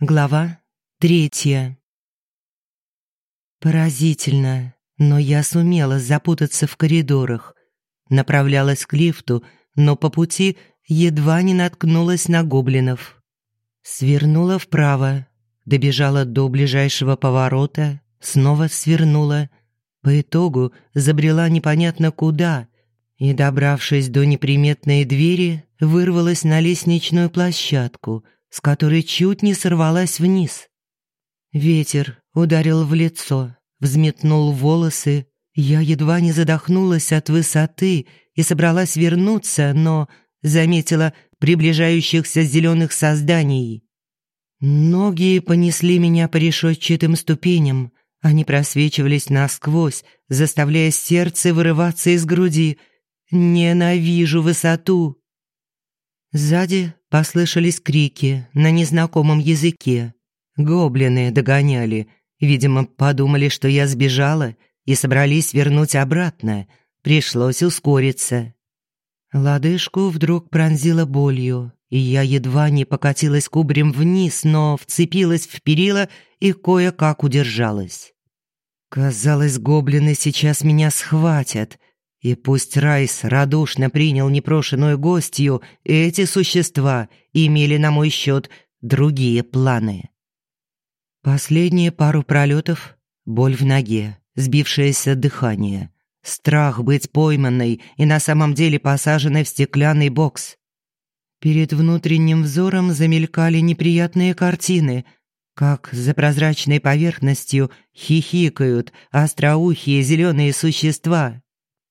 Глава третья. Поразительно, но я сумела запутаться в коридорах. Направлялась к лифту, но по пути едва не наткнулась на гоблинов. Свернула вправо, добежала до ближайшего поворота, снова свернула. По итогу забрела непонятно куда и, добравшись до неприметной двери, вырвалась на лестничную площадку – с которой чуть не сорвалась вниз. Ветер ударил в лицо, взметнул волосы. Я едва не задохнулась от высоты и собралась вернуться, но заметила приближающихся зеленых созданий. Ноги понесли меня по решетчатым ступеням. Они просвечивались насквозь, заставляя сердце вырываться из груди. «Ненавижу высоту!» Сзади послышались крики на незнакомом языке. Гоблины догоняли. Видимо, подумали, что я сбежала и собрались вернуть обратно. Пришлось ускориться. Лодыжку вдруг пронзила болью, и я едва не покатилась кубрем вниз, но вцепилась в перила и кое-как удержалась. Казалось, гоблины сейчас меня схватят, и пусть Райс радушно принял непрошенную гостью, эти существа имели на мой счет другие планы. Последние пару пролетов — боль в ноге, сбившееся дыхание, страх быть пойманной и на самом деле посаженной в стеклянный бокс. Перед внутренним взором замелькали неприятные картины, как за прозрачной поверхностью хихикают остроухие зеленые существа,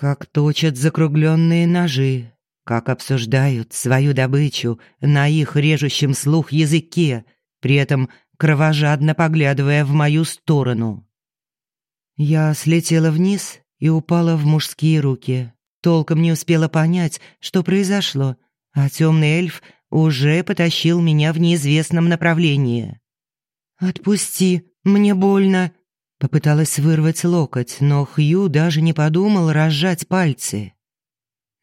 как точат закругленные ножи, как обсуждают свою добычу на их режущем слух языке, при этом кровожадно поглядывая в мою сторону. Я слетела вниз и упала в мужские руки. Толком не успела понять, что произошло, а темный эльф уже потащил меня в неизвестном направлении. «Отпусти, мне больно», Попыталась вырвать локоть, но Хью даже не подумал разжать пальцы.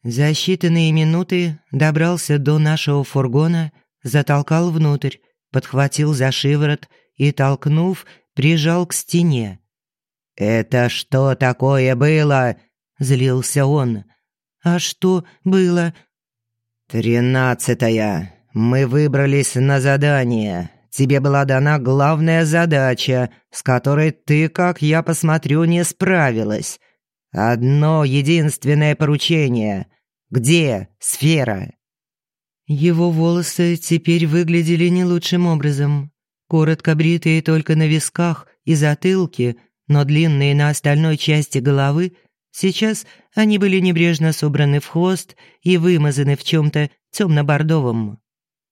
За считанные минуты добрался до нашего фургона, затолкал внутрь, подхватил за шиворот и, толкнув, прижал к стене. «Это что такое было?» — злился он. «А что было?» «Тринадцатая. Мы выбрались на задание тебе была дана главная задача, с которой ты, как я посмотрю, не справилась. Одно единственное поручение. Где сфера?» Его волосы теперь выглядели не лучшим образом. Коротко бритые только на висках и затылке, но длинные на остальной части головы, сейчас они были небрежно собраны в хвост и вымазаны в чем-то темно-бордовом.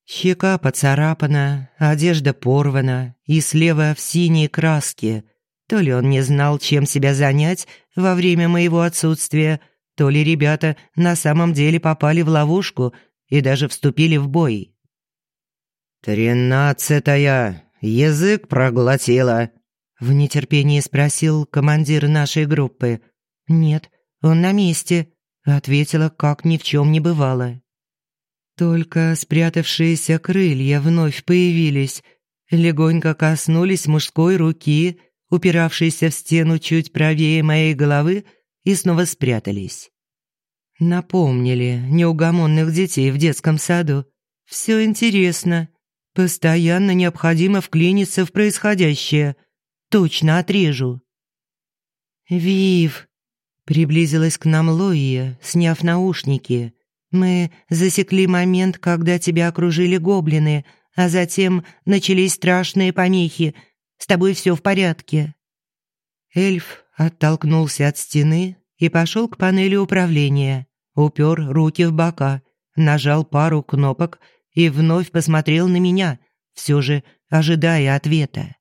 Щека поцарапана, одежда порвана и слева в синей краске. То ли он не знал, чем себя занять во время моего отсутствия, то ли ребята на самом деле попали в ловушку и даже вступили в бой. «Тринадцатая! Язык проглотила!» В нетерпении спросил командир нашей группы. «Нет, он на месте», — ответила, как ни в чем не бывало. Только спрятавшиеся крылья вновь появились, легонько коснулись мужской руки, упиравшейся в стену чуть правее моей головы, и снова спрятались. Напомнили неугомонных детей в детском саду. Все интересно. Постоянно необходимо вклиниться в происходящее. Точно отрежу. «Вив!» Приблизилась к нам Лоия, сняв наушники. Мы засекли момент, когда тебя окружили гоблины, а затем начались страшные помехи. С тобой все в порядке». Эльф оттолкнулся от стены и пошел к панели управления, упер руки в бока, нажал пару кнопок и вновь посмотрел на меня, все же ожидая ответа.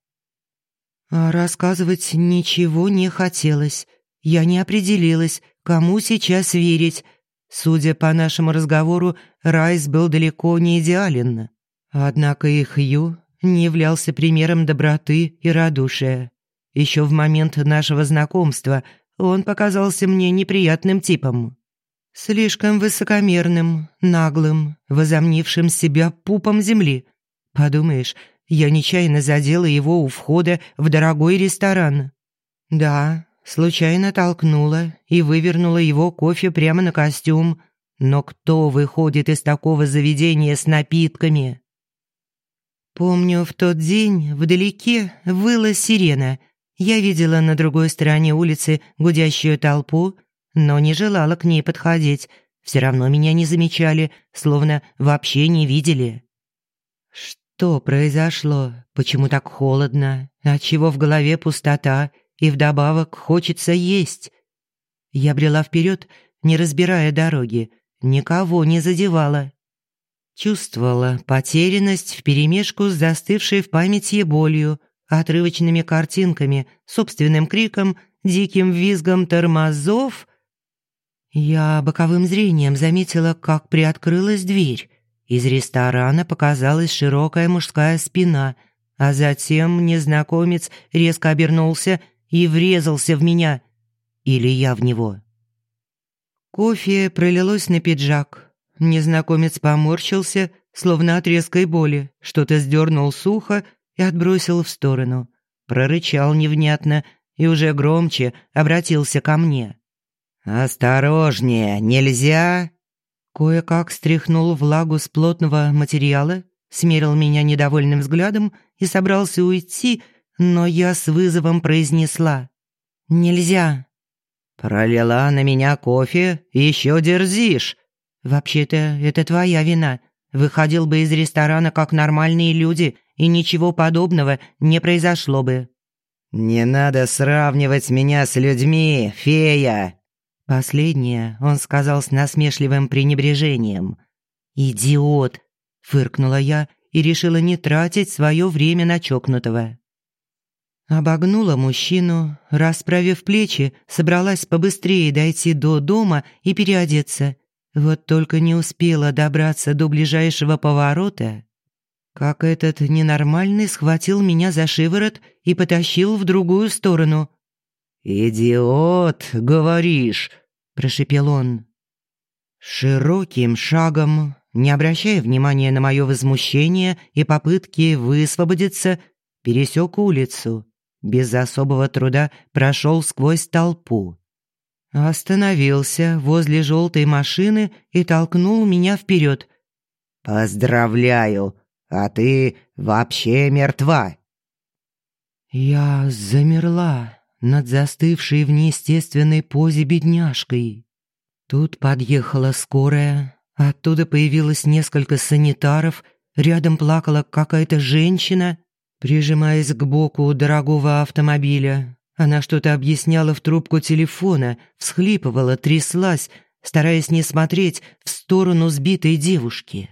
А рассказывать ничего не хотелось. Я не определилась, кому сейчас верить, Судя по нашему разговору, Райс был далеко не идеален. Однако и Хью не являлся примером доброты и радушия. Еще в момент нашего знакомства он показался мне неприятным типом. Слишком высокомерным, наглым, возомнившим себя пупом земли. Подумаешь, я нечаянно задела его у входа в дорогой ресторан. Да, случайно толкнула и вывернула его кофе прямо на костюм. Но кто выходит из такого заведения с напитками? Помню, в тот день вдалеке выла сирена. Я видела на другой стороне улицы гудящую толпу, но не желала к ней подходить. Все равно меня не замечали, словно вообще не видели. Что произошло? Почему так холодно? Отчего в голове пустота? И вдобавок хочется есть? Я брела вперед, не разбирая дороги, никого не задевала. Чувствовала потерянность вперемешку с застывшей в памяти болью, отрывочными картинками, собственным криком, диким визгом тормозов. Я боковым зрением заметила, как приоткрылась дверь. Из ресторана показалась широкая мужская спина, а затем незнакомец резко обернулся и врезался в меня. Или я в него. Кофе пролилось на пиджак. Незнакомец поморщился, словно от резкой боли, что-то сдернул сухо и отбросил в сторону. Прорычал невнятно и уже громче обратился ко мне. «Осторожнее, нельзя!» Кое-как стряхнул влагу с плотного материала, смерил меня недовольным взглядом и собрался уйти, но я с вызовом произнесла «Нельзя». «Пролила на меня кофе еще дерзишь». «Вообще-то это твоя вина. Выходил бы из ресторана как нормальные люди, и ничего подобного не произошло бы». «Не надо сравнивать меня с людьми, фея!» Последнее он сказал с насмешливым пренебрежением. «Идиот!» — фыркнула я и решила не тратить свое время на чокнутого. Обогнула мужчину, расправив плечи, собралась побыстрее дойти до дома и переодеться. Вот только не успела добраться до ближайшего поворота, как этот ненормальный схватил меня за шиворот и потащил в другую сторону. «Идиот, говоришь!» – прошепел он. Широким шагом, не обращая внимания на мое возмущение и попытки высвободиться, пересек улицу. Без особого труда прошел сквозь толпу. Остановился возле желтой машины и толкнул меня вперед. «Поздравляю, а ты вообще мертва!» Я замерла над застывшей в неестественной позе бедняжкой. Тут подъехала скорая, оттуда появилось несколько санитаров, рядом плакала какая-то женщина, прижимаясь к боку дорогого автомобиля. Она что-то объясняла в трубку телефона, всхлипывала, тряслась, стараясь не смотреть в сторону сбитой девушки.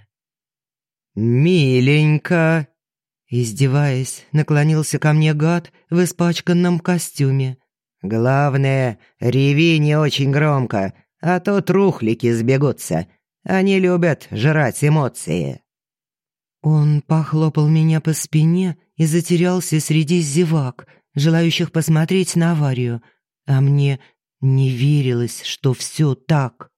«Миленько!» Издеваясь, наклонился ко мне гад в испачканном костюме. «Главное, реви не очень громко, а то трухлики сбегутся. Они любят жрать эмоции». Он похлопал меня по спине и затерялся среди зевак, желающих посмотреть на аварию, а мне не верилось, что все так.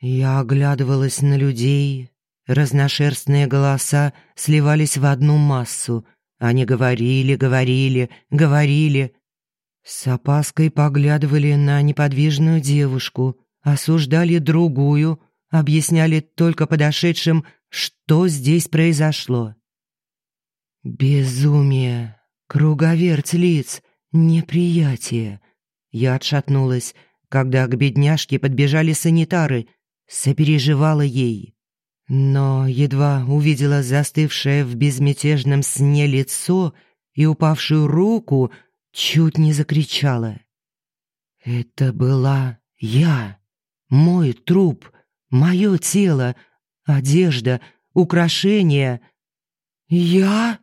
Я оглядывалась на людей, Разношерстные голоса сливались в одну массу. Они говорили, говорили, говорили. С опаской поглядывали на неподвижную девушку, осуждали другую, объясняли только подошедшим, что здесь произошло. Безумие, круговерть лиц, неприятие. Я отшатнулась, когда к бедняжке подбежали санитары, сопереживала ей. Но едва увидела застывшее в безмятежном сне лицо и упавшую руку, чуть не закричала. Это была я, мой труп, мое тело, одежда, украшения. Я?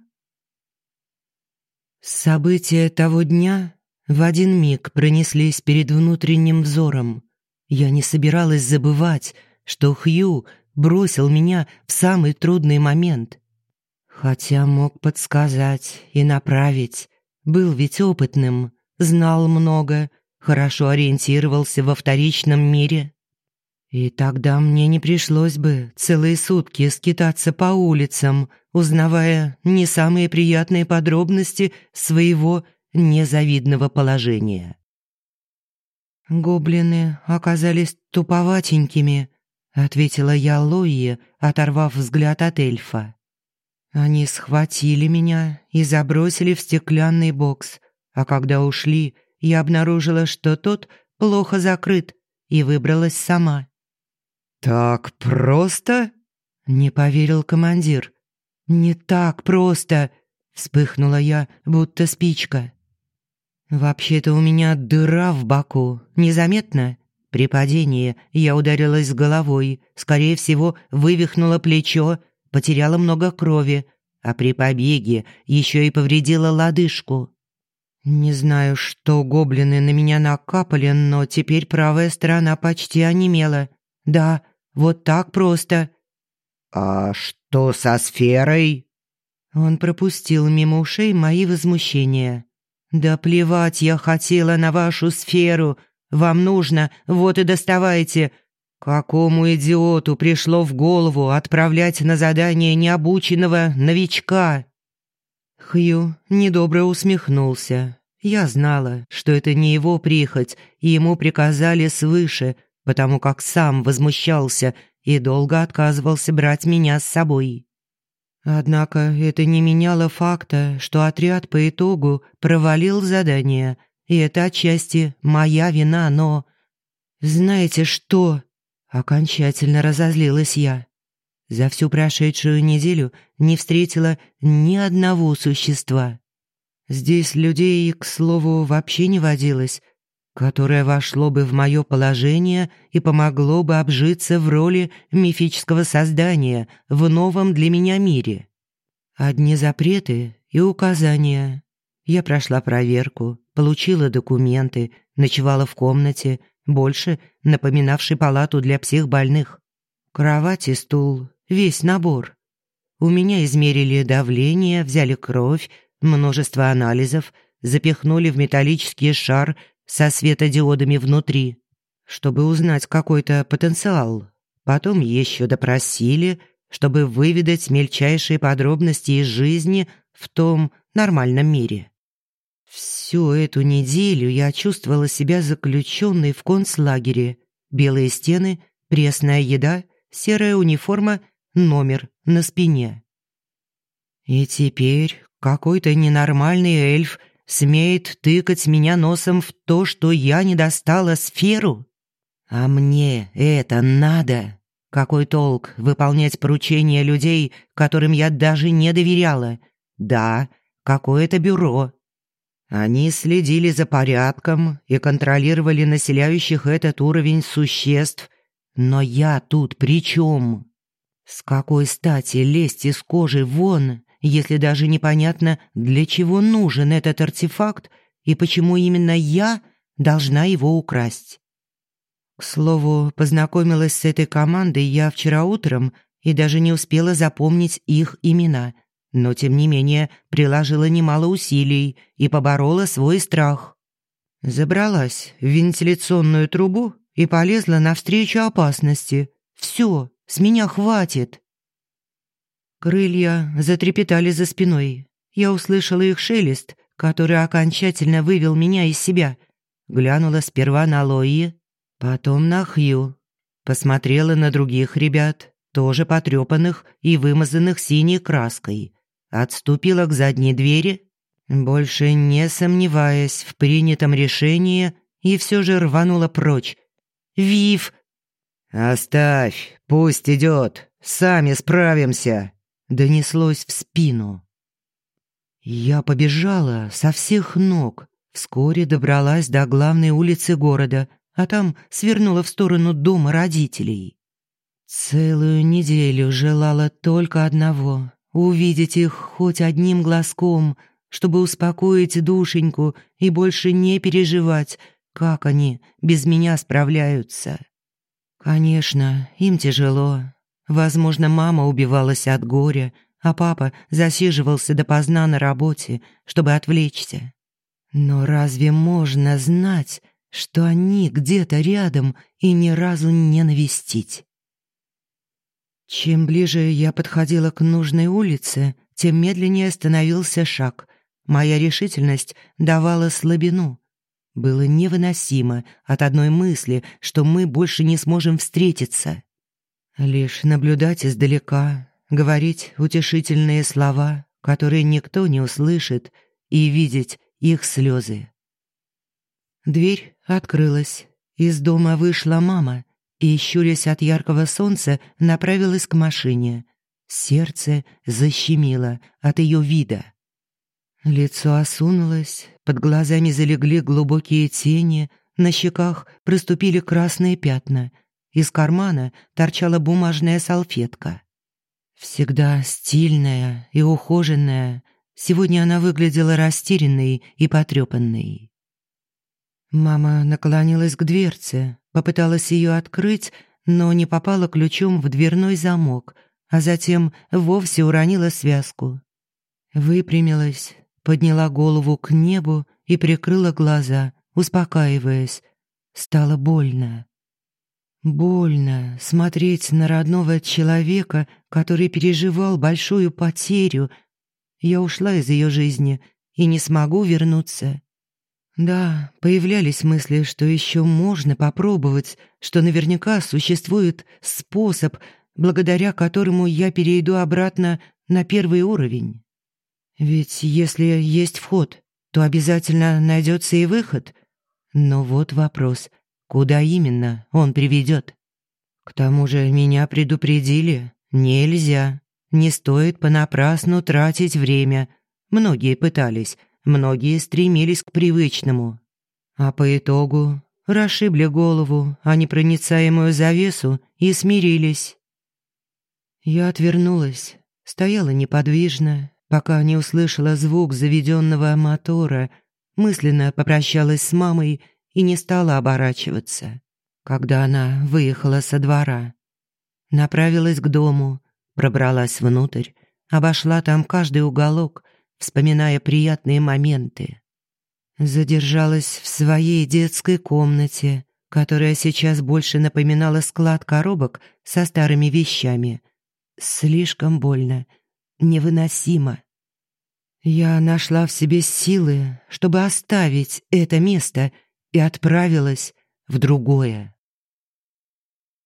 События того дня в один миг пронеслись перед внутренним взором. Я не собиралась забывать, что Хью — бросил меня в самый трудный момент. Хотя мог подсказать и направить. Был ведь опытным, знал много, хорошо ориентировался во вторичном мире. И тогда мне не пришлось бы целые сутки скитаться по улицам, узнавая не самые приятные подробности своего незавидного положения. «Гоблины оказались туповатенькими», — ответила я Лои, оторвав взгляд от эльфа. Они схватили меня и забросили в стеклянный бокс, а когда ушли, я обнаружила, что тот плохо закрыт, и выбралась сама. «Так просто?» — не поверил командир. «Не так просто!» — вспыхнула я, будто спичка. «Вообще-то у меня дыра в боку, незаметно?» При падении я ударилась головой, скорее всего, вывихнула плечо, потеряла много крови, а при побеге еще и повредила лодыжку. Не знаю, что гоблины на меня накапали, но теперь правая сторона почти онемела. Да, вот так просто. «А что со сферой?» Он пропустил мимо ушей мои возмущения. «Да плевать я хотела на вашу сферу. Вам нужно, вот и доставайте. Какому идиоту пришло в голову отправлять на задание необученного новичка?» Хью недобро усмехнулся. Я знала, что это не его прихоть, и ему приказали свыше, потому как сам возмущался и долго отказывался брать меня с собой. Однако это не меняло факта, что отряд по итогу провалил задание, и это отчасти моя вина, но... «Знаете что?» — окончательно разозлилась я. За всю прошедшую неделю не встретила ни одного существа. Здесь людей, к слову, вообще не водилось, которое вошло бы в мое положение и помогло бы обжиться в роли мифического создания в новом для меня мире. Одни запреты и указания. Я прошла проверку, получила документы, ночевала в комнате, больше напоминавшей палату для психбольных. Кровать и стул, весь набор. У меня измерили давление, взяли кровь, множество анализов, запихнули в металлический шар со светодиодами внутри, чтобы узнать какой-то потенциал. Потом еще допросили, чтобы выведать мельчайшие подробности из жизни в том нормальном мире. Всю эту неделю я чувствовала себя заключенной в концлагере. Белые стены, пресная еда, серая униформа, номер на спине. И теперь какой-то ненормальный эльф – смеет тыкать меня носом в то, что я не достала сферу? А мне это надо? Какой толк выполнять поручения людей, которым я даже не доверяла? Да, какое-то бюро. Они следили за порядком и контролировали населяющих этот уровень существ. Но я тут при чем? С какой стати лезть из кожи вон если даже непонятно, для чего нужен этот артефакт и почему именно я должна его украсть. К слову, познакомилась с этой командой я вчера утром и даже не успела запомнить их имена, но тем не менее приложила немало усилий и поборола свой страх. Забралась в вентиляционную трубу и полезла навстречу опасности. Все, с меня хватит. Крылья затрепетали за спиной. Я услышала их шелест, который окончательно вывел меня из себя. Глянула сперва на Лои, потом на Хью. Посмотрела на других ребят, тоже потрепанных и вымазанных синей краской. Отступила к задней двери, больше не сомневаясь в принятом решении, и все же рванула прочь. «Вив!» «Оставь, пусть идет, сами справимся!» Донеслось в спину. Я побежала со всех ног, вскоре добралась до главной улицы города, а там свернула в сторону дома родителей. Целую неделю желала только одного — увидеть их хоть одним глазком, чтобы успокоить душеньку и больше не переживать, как они без меня справляются. Конечно, им тяжело, Возможно, мама убивалась от горя, а папа засиживался допоздна на работе, чтобы отвлечься. Но разве можно знать, что они где-то рядом и ни разу не навестить. Чем ближе я подходила к нужной улице, тем медленнее становился шаг. Моя решительность давала слабину. Было невыносимо от одной мысли, что мы больше не сможем встретиться. Лишь наблюдать издалека, говорить утешительные слова, которые никто не услышит, и видеть их слезы. Дверь открылась. Из дома вышла мама и, щурясь от яркого солнца, направилась к машине. Сердце защемило от ее вида. Лицо осунулось, под глазами залегли глубокие тени, на щеках проступили красные пятна. Из кармана торчала бумажная салфетка. Всегда стильная и ухоженная, сегодня она выглядела растерянной и потрепанной. Мама наклонилась к дверце, попыталась ее открыть, но не попала ключом в дверной замок, а затем вовсе уронила связку. Выпрямилась, подняла голову к небу и прикрыла глаза, успокаиваясь. Стало больно. Больно смотреть на родного человека, который переживал большую потерю. Я ушла из ее жизни и не смогу вернуться. Да, появлялись мысли, что еще можно попробовать, что наверняка существует способ, благодаря которому я перейду обратно на первый уровень. Ведь если есть вход, то обязательно найдется и выход. Но вот вопрос, куда именно он приведет? К тому же меня предупредили, нельзя, не стоит понапрасну тратить время. Многие пытались, многие стремились к привычному. А по итогу расшибли голову о непроницаемую завесу и смирились. Я отвернулась, стояла неподвижно, пока не услышала звук заведенного мотора, мысленно попрощалась с мамой и не стала оборачиваться, когда она выехала со двора. Направилась к дому, пробралась внутрь, обошла там каждый уголок, вспоминая приятные моменты. Задержалась в своей детской комнате, которая сейчас больше напоминала склад коробок со старыми вещами. Слишком больно — невыносимо. Я нашла в себе силы, чтобы оставить это место и отправилась в другое.